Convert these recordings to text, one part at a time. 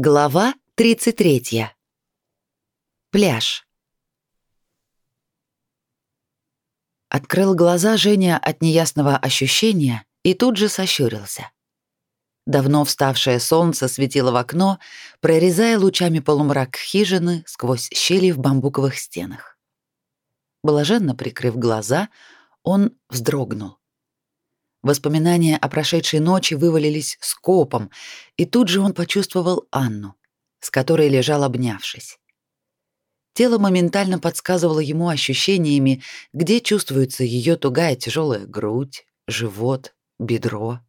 Глава 33. Пляж. Открыл глаза Женя от неясного ощущения и тут же сощурился. Давно вставшее солнце светило в окно, прорезая лучами полумрак хижины сквозь щели в бамбуковых стенах. Блаженно прикрыв глаза, он вздрогнул. Воспоминания о прошедшей ночи вывалились скопом, и тут же он почувствовал Анну, с которой лежал обнявшись. Тело моментально подсказывало ему ощущениями, где чувствуется ее тугая тяжелая грудь, живот, бедро.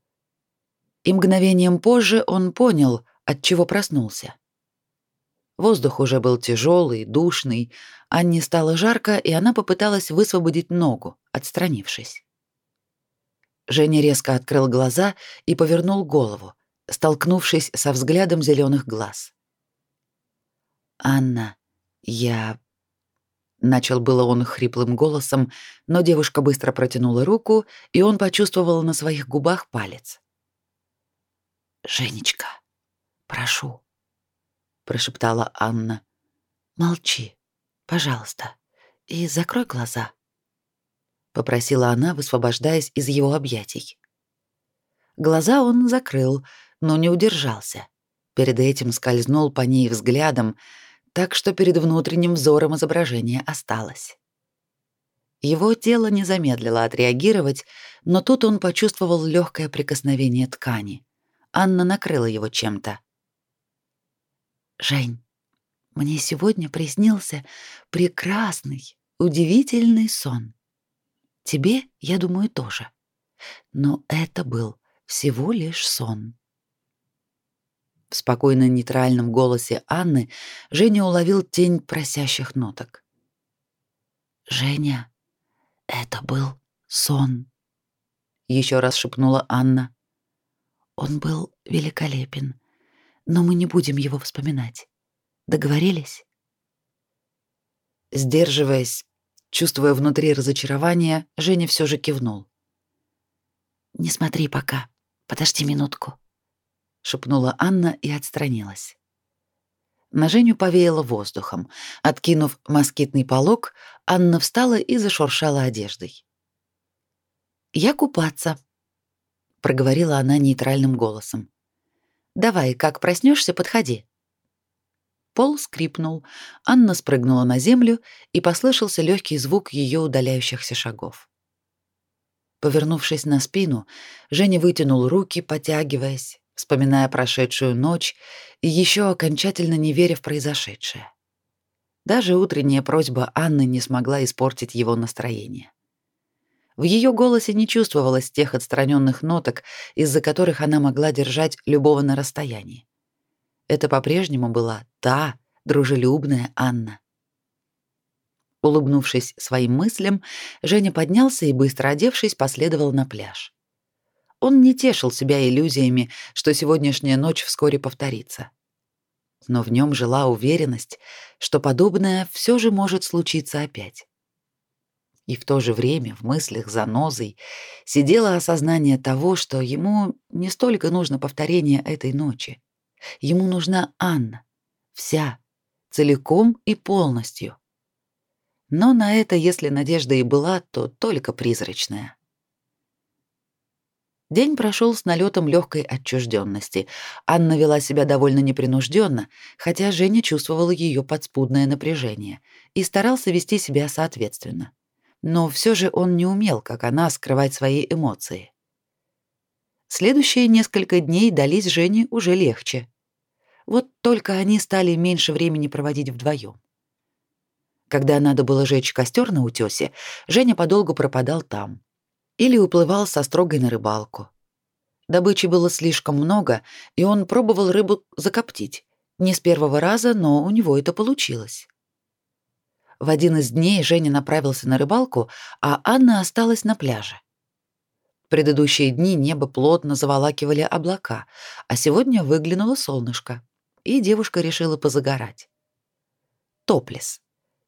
И мгновением позже он понял, от чего проснулся. Воздух уже был тяжелый, душный, Анне стало жарко, и она попыталась высвободить ногу, отстранившись. Женя резко открыл глаза и повернул голову, столкнувшись со взглядом зеленых глаз. «Анна, я...» Начал было он хриплым голосом, но девушка быстро протянула руку, и он почувствовал на своих губах палец. «Женечка, прошу», — прошептала Анна. «Молчи, пожалуйста, и закрой глаза» попросила она, высвобождаясь из его объятий. Глаза он закрыл, но не удержался. Перед этим скользнул по ней взглядом, так что перед внутренним взором изображение осталось. Его тело не замедлило отреагировать, но тут он почувствовал легкое прикосновение ткани. Анна накрыла его чем-то. «Жень, мне сегодня приснился прекрасный, удивительный сон. Тебе, я думаю, тоже. Но это был всего лишь сон. В спокойно нейтральном голосе Анны Женя уловил тень просящих ноток. Женя, это был сон, еще раз шепнула Анна. Он был великолепен, но мы не будем его вспоминать. Договорились? Сдерживаясь, Чувствуя внутри разочарование, Женя все же кивнул. «Не смотри пока. Подожди минутку», — шепнула Анна и отстранилась. На Женю повеяло воздухом. Откинув москитный полог, Анна встала и зашуршала одеждой. «Я купаться», — проговорила она нейтральным голосом. «Давай, как проснешься, подходи». Пол скрипнул, Анна спрыгнула на землю, и послышался легкий звук ее удаляющихся шагов. Повернувшись на спину, Женя вытянул руки, потягиваясь, вспоминая прошедшую ночь и еще окончательно не веря в произошедшее. Даже утренняя просьба Анны не смогла испортить его настроение. В ее голосе не чувствовалось тех отстраненных ноток, из-за которых она могла держать любого на расстоянии. Это по-прежнему была та дружелюбная Анна. Улыбнувшись своим мыслям, Женя поднялся и, быстро одевшись, последовал на пляж. Он не тешил себя иллюзиями, что сегодняшняя ночь вскоре повторится. Но в нем жила уверенность, что подобное все же может случиться опять. И в то же время в мыслях за занозой сидело осознание того, что ему не столько нужно повторение этой ночи, Ему нужна Анна. Вся, целиком и полностью. Но на это, если надежда и была, то только призрачная. День прошел с налетом легкой отчужденности. Анна вела себя довольно непринужденно, хотя Женя чувствовала ее подспудное напряжение и старался вести себя соответственно. Но все же он не умел, как она, скрывать свои эмоции. Следующие несколько дней дались Жене уже легче. Вот только они стали меньше времени проводить вдвоем. Когда надо было жечь костер на утёсе, Женя подолгу пропадал там. Или уплывал со строгой на рыбалку. Добычи было слишком много, и он пробовал рыбу закоптить. Не с первого раза, но у него это получилось. В один из дней Женя направился на рыбалку, а Анна осталась на пляже предыдущие дни небо плотно заволакивали облака, а сегодня выглянуло солнышко, и девушка решила позагорать. Топлес.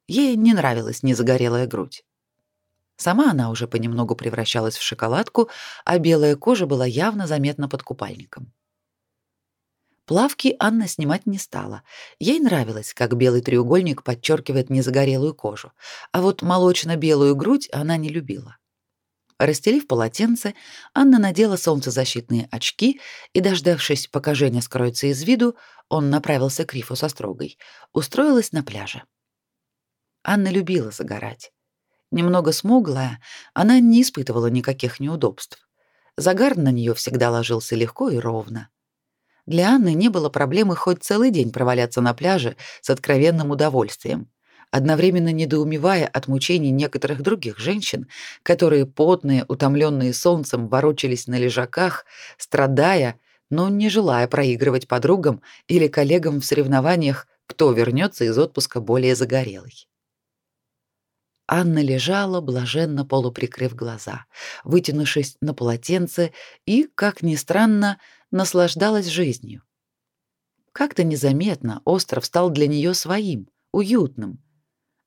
Ей не нравилась незагорелая грудь. Сама она уже понемногу превращалась в шоколадку, а белая кожа была явно заметна под купальником. Плавки Анна снимать не стала. Ей нравилось, как белый треугольник подчеркивает незагорелую кожу, а вот молочно-белую грудь она не любила. Расстелив полотенце, Анна надела солнцезащитные очки и, дождавшись, пока Женя скроется из виду, он направился к рифу со строгой, устроилась на пляже. Анна любила загорать. Немного смуглая, она не испытывала никаких неудобств. Загар на нее всегда ложился легко и ровно. Для Анны не было проблемы хоть целый день проваляться на пляже с откровенным удовольствием, одновременно недоумевая от мучений некоторых других женщин, которые потные, утомленные солнцем, ворочались на лежаках, страдая, но не желая проигрывать подругам или коллегам в соревнованиях, кто вернется из отпуска более загорелый. Анна лежала, блаженно полуприкрыв глаза, вытянувшись на полотенце и, как ни странно, наслаждалась жизнью. Как-то незаметно остров стал для нее своим, уютным,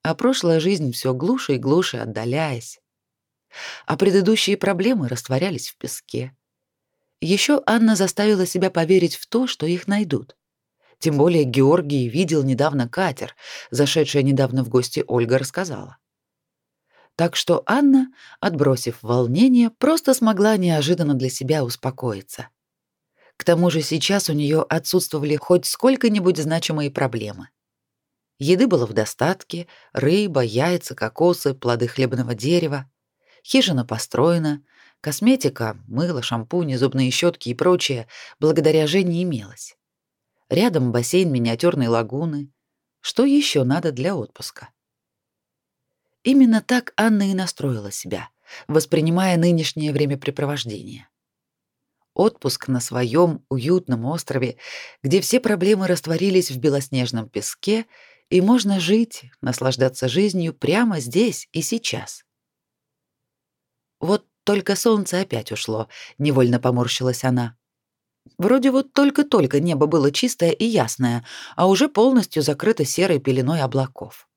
а прошлая жизнь все глуше и глуше отдаляясь. А предыдущие проблемы растворялись в песке. Еще Анна заставила себя поверить в то, что их найдут. Тем более Георгий видел недавно катер, зашедшая недавно в гости Ольга рассказала. Так что Анна, отбросив волнение, просто смогла неожиданно для себя успокоиться. К тому же сейчас у нее отсутствовали хоть сколько-нибудь значимые проблемы. Еды было в достатке: рыба, яйца, кокосы, плоды хлебного дерева. Хижина построена, косметика, мыло, шампуни, зубные щетки и прочее благодаря Жене имелось. Рядом бассейн миниатюрной лагуны. Что еще надо для отпуска? Именно так Анна и настроила себя, воспринимая нынешнее времяпрепровождение. Отпуск на своем уютном острове, где все проблемы растворились в белоснежном песке, и можно жить, наслаждаться жизнью прямо здесь и сейчас. Вот только солнце опять ушло, невольно поморщилась она. Вроде вот только-только небо было чистое и ясное, а уже полностью закрыто серой пеленой облаков.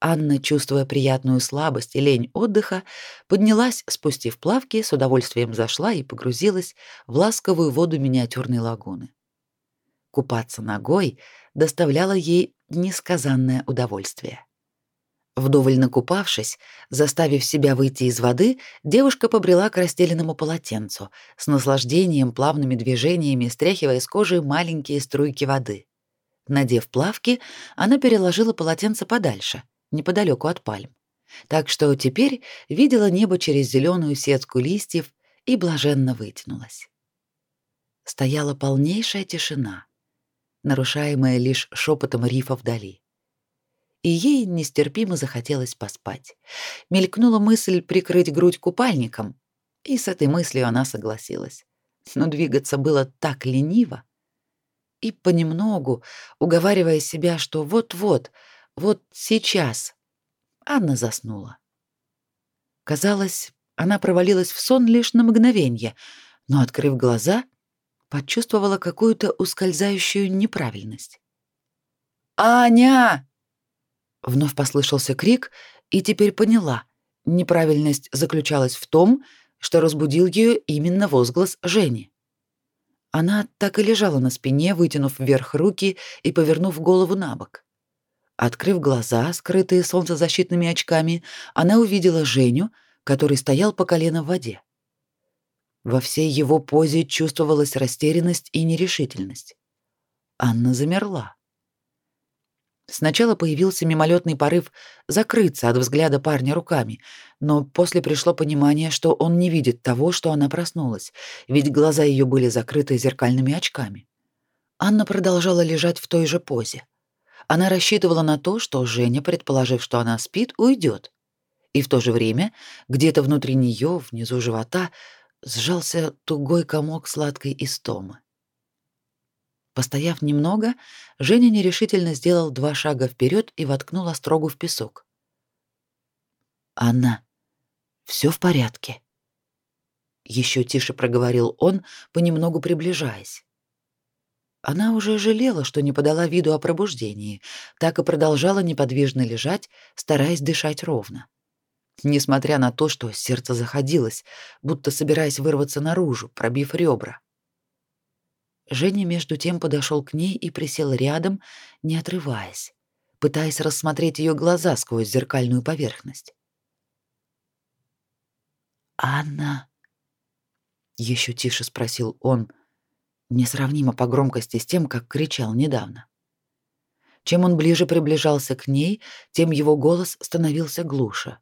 Анна, чувствуя приятную слабость и лень отдыха, поднялась, спустив плавки, с удовольствием зашла и погрузилась в ласковую воду миниатюрной лагуны. Купаться ногой доставляло ей несказанное удовольствие. Вдоволь накупавшись, заставив себя выйти из воды, девушка побрела к расстеленному полотенцу, с наслаждением плавными движениями стряхивая с кожи маленькие струйки воды. Надев плавки, она переложила полотенце подальше — неподалеку от пальм. Так что теперь видела небо через зеленую сетку листьев и блаженно вытянулась. Стояла полнейшая тишина, нарушаемая лишь шепотом рифа вдали. И ей нестерпимо захотелось поспать. Мелькнула мысль прикрыть грудь купальником, и с этой мыслью она согласилась. Но двигаться было так лениво. И понемногу, уговаривая себя, что вот-вот — вот сейчас Анна заснула. Казалось, она провалилась в сон лишь на мгновение, но, открыв глаза, почувствовала какую-то ускользающую неправильность. «Аня!» Вновь послышался крик, и теперь поняла. Неправильность заключалась в том, что разбудил ее именно возглас Жени. Она так и лежала на спине, вытянув вверх руки и повернув голову на бок. Открыв глаза, скрытые солнцезащитными очками, она увидела Женю, который стоял по колено в воде. Во всей его позе чувствовалась растерянность и нерешительность. Анна замерла. Сначала появился мимолетный порыв закрыться от взгляда парня руками, но после пришло понимание, что он не видит того, что она проснулась, ведь глаза ее были закрыты зеркальными очками. Анна продолжала лежать в той же позе. Она рассчитывала на то, что Женя, предположив, что она спит, уйдет. И в то же время где-то внутри нее, внизу живота, сжался тугой комок сладкой истомы. Постояв немного, Женя нерешительно сделал два шага вперед и воткнул острогу в песок. «Анна, все в порядке?» Еще тише проговорил он, понемногу приближаясь. Она уже жалела, что не подала виду о пробуждении, так и продолжала неподвижно лежать, стараясь дышать ровно. Несмотря на то, что сердце заходилось, будто собираясь вырваться наружу, пробив ребра. Женя между тем подошел к ней и присел рядом, не отрываясь, пытаясь рассмотреть ее глаза сквозь зеркальную поверхность. «Анна?» — еще тише спросил он, несравнимо по громкости с тем, как кричал недавно. Чем он ближе приближался к ней, тем его голос становился глуше.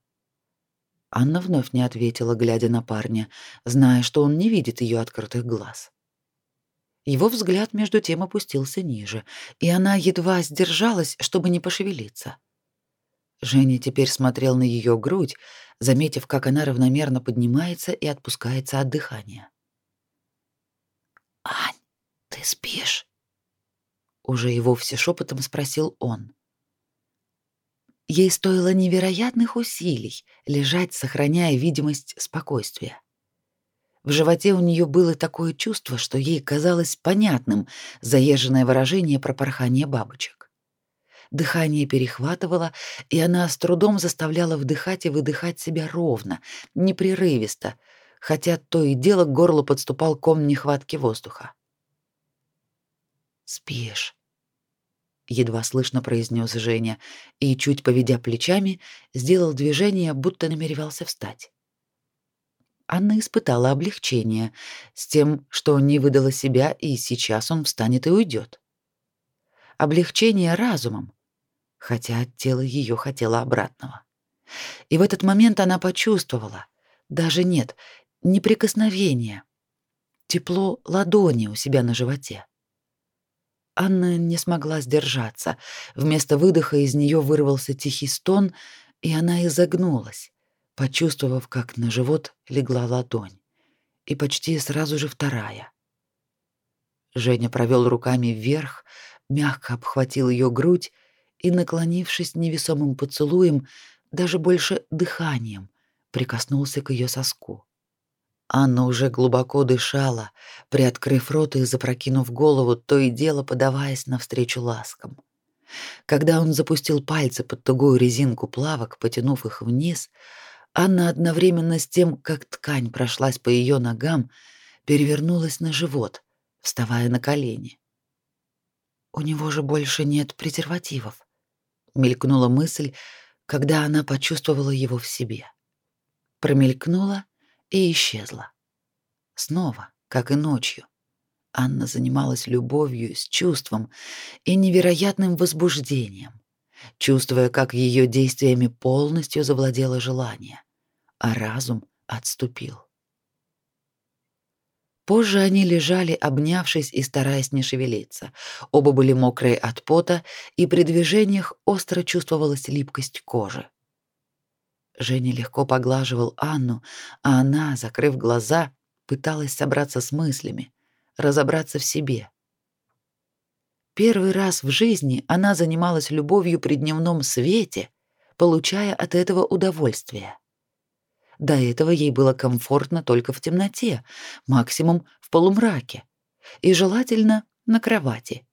Анна вновь не ответила, глядя на парня, зная, что он не видит ее открытых глаз. Его взгляд между тем опустился ниже, и она едва сдержалась, чтобы не пошевелиться. Женя теперь смотрел на ее грудь, заметив, как она равномерно поднимается и отпускается от дыхания. «Ань, ты спишь?» Уже и вовсе шепотом спросил он. Ей стоило невероятных усилий лежать, сохраняя видимость спокойствия. В животе у нее было такое чувство, что ей казалось понятным заезженное выражение про порхание бабочек. Дыхание перехватывало, и она с трудом заставляла вдыхать и выдыхать себя ровно, непрерывисто, хотя то и дело к горлу подступал ком нехватки воздуха. «Спишь», — едва слышно произнес Женя, и, чуть поведя плечами, сделал движение, будто намеревался встать. Анна испытала облегчение с тем, что не выдала себя, и сейчас он встанет и уйдет. Облегчение разумом, хотя тело ее хотело обратного. И в этот момент она почувствовала, даже нет, не прикосновение, тепло ладони у себя на животе. Анна не смогла сдержаться. Вместо выдоха из нее вырвался тихий стон, и она изогнулась почувствовав, как на живот легла ладонь, и почти сразу же вторая. Женя провел руками вверх, мягко обхватил ее грудь и, наклонившись невесомым поцелуем, даже больше дыханием, прикоснулся к ее соску. Анна уже глубоко дышала, приоткрыв рот и запрокинув голову, то и дело подаваясь навстречу ласкам. Когда он запустил пальцы под тугую резинку плавок, потянув их вниз, Анна одновременно с тем, как ткань прошлась по ее ногам, перевернулась на живот, вставая на колени. У него же больше нет презервативов, мелькнула мысль, когда она почувствовала его в себе. Промелькнула и исчезла. Снова, как и ночью. Анна занималась любовью с чувством и невероятным возбуждением чувствуя, как ее действиями полностью завладело желание, а разум отступил. Позже они лежали, обнявшись и стараясь не шевелиться. Оба были мокрые от пота, и при движениях остро чувствовалась липкость кожи. Женя легко поглаживал Анну, а она, закрыв глаза, пыталась собраться с мыслями, разобраться в себе. Первый раз в жизни она занималась любовью при дневном свете, получая от этого удовольствие. До этого ей было комфортно только в темноте, максимум в полумраке, и желательно на кровати.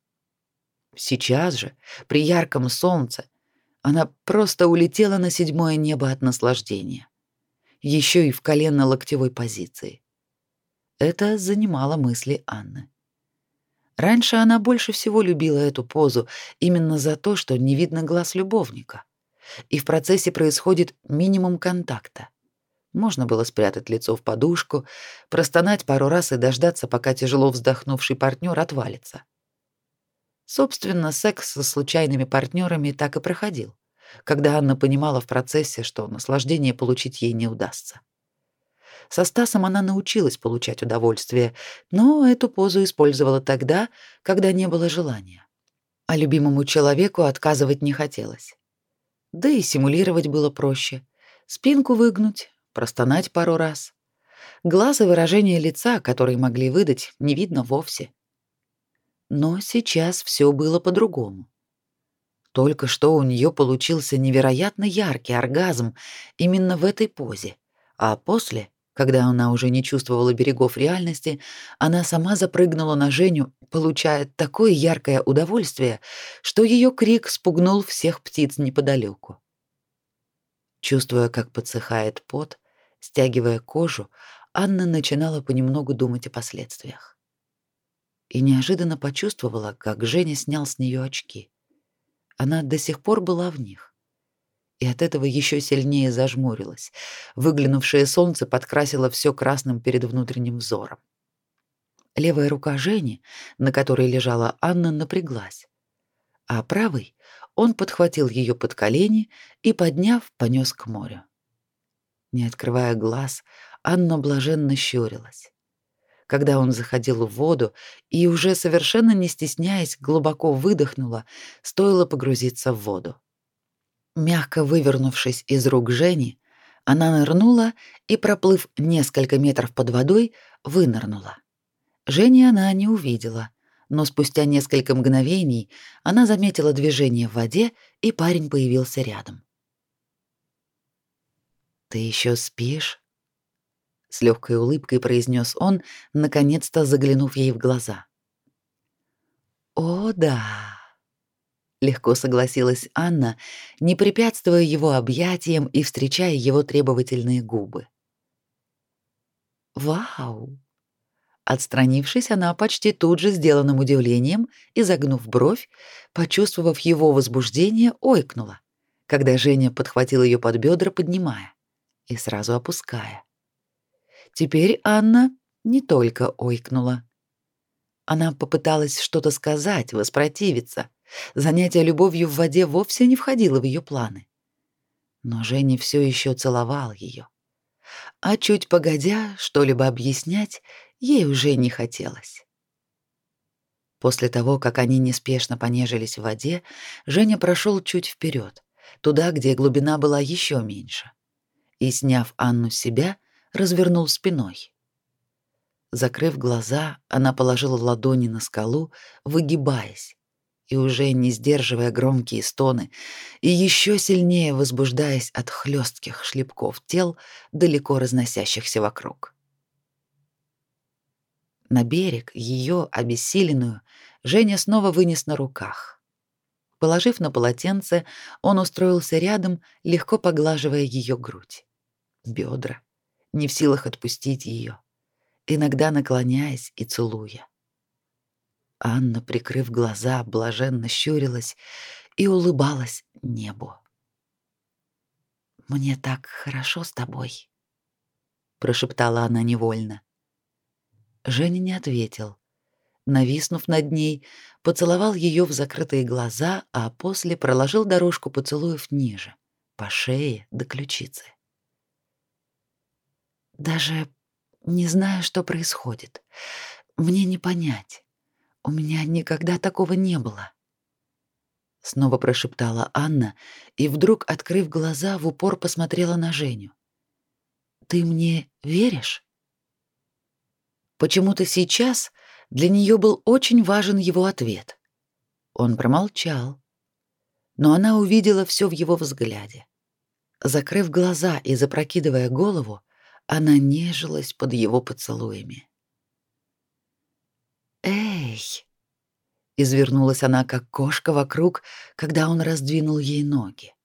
Сейчас же, при ярком солнце, она просто улетела на седьмое небо от наслаждения. Еще и в коленно-локтевой позиции. Это занимало мысли Анны. Раньше она больше всего любила эту позу именно за то, что не видно глаз любовника. И в процессе происходит минимум контакта. Можно было спрятать лицо в подушку, простонать пару раз и дождаться, пока тяжело вздохнувший партнер отвалится. Собственно, секс со случайными партнерами так и проходил, когда Анна понимала в процессе, что наслаждение получить ей не удастся. Со Стасом она научилась получать удовольствие, но эту позу использовала тогда, когда не было желания. А любимому человеку отказывать не хотелось. Да и симулировать было проще. Спинку выгнуть, простонать пару раз. Глаз и выражение лица, которые могли выдать, не видно вовсе. Но сейчас все было по-другому. Только что у нее получился невероятно яркий оргазм именно в этой позе, а после когда она уже не чувствовала берегов реальности, она сама запрыгнула на Женю, получая такое яркое удовольствие, что ее крик спугнул всех птиц неподалеку. Чувствуя, как подсыхает пот, стягивая кожу, Анна начинала понемногу думать о последствиях. И неожиданно почувствовала, как Женя снял с нее очки. Она до сих пор была в них. И от этого еще сильнее зажмурилась. Выглянувшее солнце подкрасило все красным перед внутренним взором. Левая рука Жени, на которой лежала Анна, напряглась, а правой он подхватил ее под колени и, подняв, понес к морю. Не открывая глаз, Анна блаженно щурилась. Когда он заходил в воду и уже совершенно не стесняясь, глубоко выдохнула, стоило погрузиться в воду. Мягко вывернувшись из рук Жени, она нырнула и, проплыв несколько метров под водой, вынырнула. Жени она не увидела, но спустя несколько мгновений она заметила движение в воде, и парень появился рядом. «Ты еще спишь?» С легкой улыбкой произнес он, наконец-то заглянув ей в глаза. «О, да!» Легко согласилась Анна, не препятствуя его объятиям и встречая его требовательные губы. «Вау!» Отстранившись, она почти тут же сделанным удивлением и загнув бровь, почувствовав его возбуждение, ойкнула, когда Женя подхватил ее под бедра, поднимая и сразу опуская. Теперь Анна не только ойкнула. Она попыталась что-то сказать, воспротивиться. Занятие любовью в воде вовсе не входило в ее планы. Но Женя все еще целовал ее. А чуть погодя что-либо объяснять, ей уже не хотелось. После того, как они неспешно понежились в воде, Женя прошел чуть вперед, туда, где глубина была еще меньше и, сняв Анну с себя, развернул спиной. Закрыв глаза, она положила ладони на скалу, выгибаясь, и уже не сдерживая громкие стоны, и еще сильнее возбуждаясь от хлестких шлепков тел, далеко разносящихся вокруг. На берег ее, обессиленную, Женя снова вынес на руках. Положив на полотенце, он устроился рядом, легко поглаживая ее грудь бедра, не в силах отпустить ее, иногда наклоняясь и целуя. Анна, прикрыв глаза, блаженно щурилась и улыбалась небу. «Мне так хорошо с тобой», — прошептала она невольно. Женя не ответил. Нависнув над ней, поцеловал ее в закрытые глаза, а после проложил дорожку поцелуев ниже, по шее до ключицы. Даже не знаю, что происходит. Мне не понять. У меня никогда такого не было. Снова прошептала Анна и вдруг, открыв глаза, в упор посмотрела на Женю. Ты мне веришь? Почему-то сейчас для нее был очень важен его ответ. Он промолчал, но она увидела все в его взгляде. Закрыв глаза и запрокидывая голову, она нежилась под его поцелуями. «Эй!» Извернулась она, как кошка вокруг, когда он раздвинул ей ноги.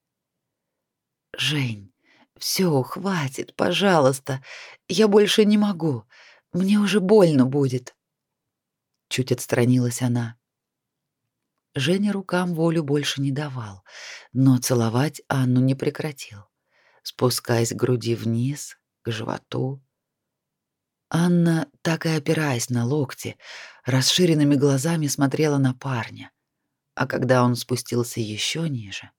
«Жень, все, хватит, пожалуйста. Я больше не могу. Мне уже больно будет». Чуть отстранилась она. Женя рукам волю больше не давал, но целовать Анну не прекратил, спускаясь к груди вниз, к животу. Анна, так и опираясь на локти, расширенными глазами смотрела на парня, а когда он спустился еще ниже,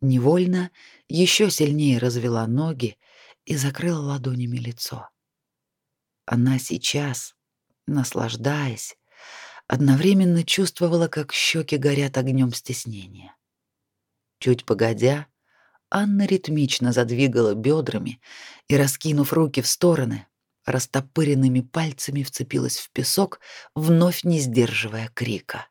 невольно еще сильнее развела ноги и закрыла ладонями лицо. Она сейчас, наслаждаясь, одновременно чувствовала, как щеки горят огнем стеснения. Чуть погодя, Анна ритмично задвигала бедрами и, раскинув руки в стороны, растопыренными пальцами вцепилась в песок, вновь не сдерживая крика.